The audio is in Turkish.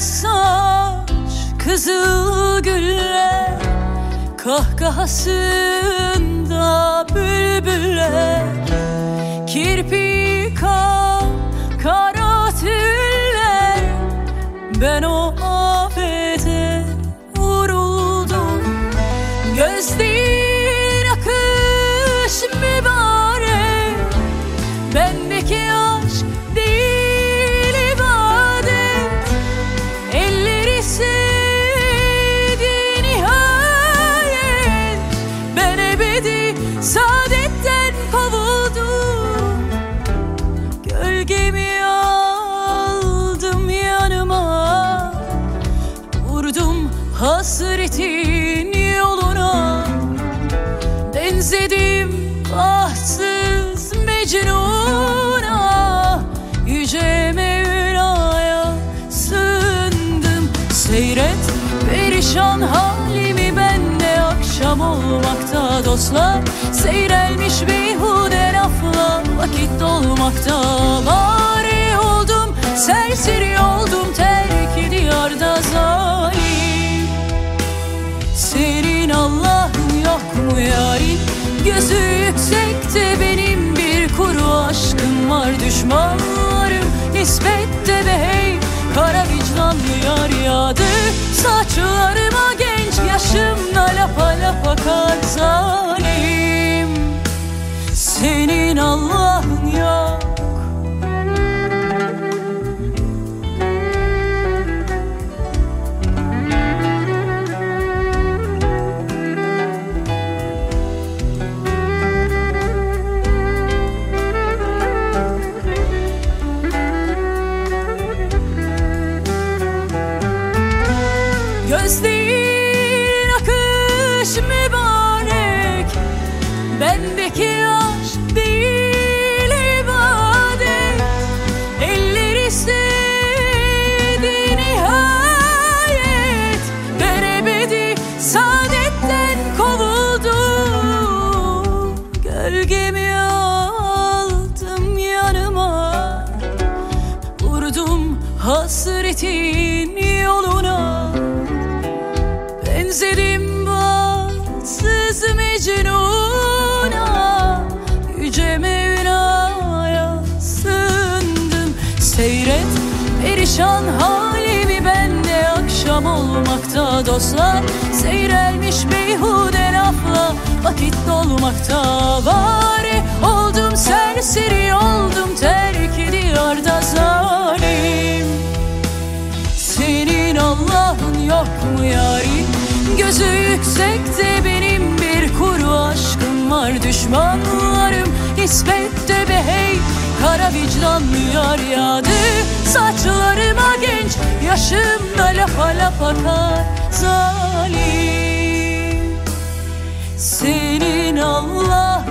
saç kızıl gülle Kahkahasında bülbülle Kirpi kan kara tüller. Ben o saadetten kovuldum. Gölgemi aldım yanıma. Vurdum hasretin yoluna. Benzedim bahtsız Mecnun'a. Yüce Mevla'ya sığındım. Seyret perişan ben akşam olmakta dostlar Seyrelmiş beyhude lafla vakit dolmakta. Bari oldum serseri oldum terk diyarda zalim. Senin Allah'ın yok mu yarim Gözü yüksekte benim bir kuru aşkım var. Düşmanlarım nispette zalim Senin Allah'ın yok. Göz değil akış mübarek Bendeki aşk değil ibadet. Elleri sevdi nihayet. Ben ebedi saadetten kovuldum Gölgemi aldım yanıma. Vurdum hasretin yoluna. Benzedim bahtsız Mecnun'a Yüce Mevla'ya sığındım. Seyret perişan halimi ben de akşam olmakta. Dostlar Seyrelmiş beyhude lafla vakit dolmakta. Bari oldum serseri oldum terk diyarda zalim. Senin Allah'ın yok mu yarim Gözü yüksekte benim bir kuru aşkım var. Düşmanlarım nispette be hey Kara vicdanlı yar yağdı. Saçlarıma genç yaşımda lafa lafa kar zalim. Senin Allah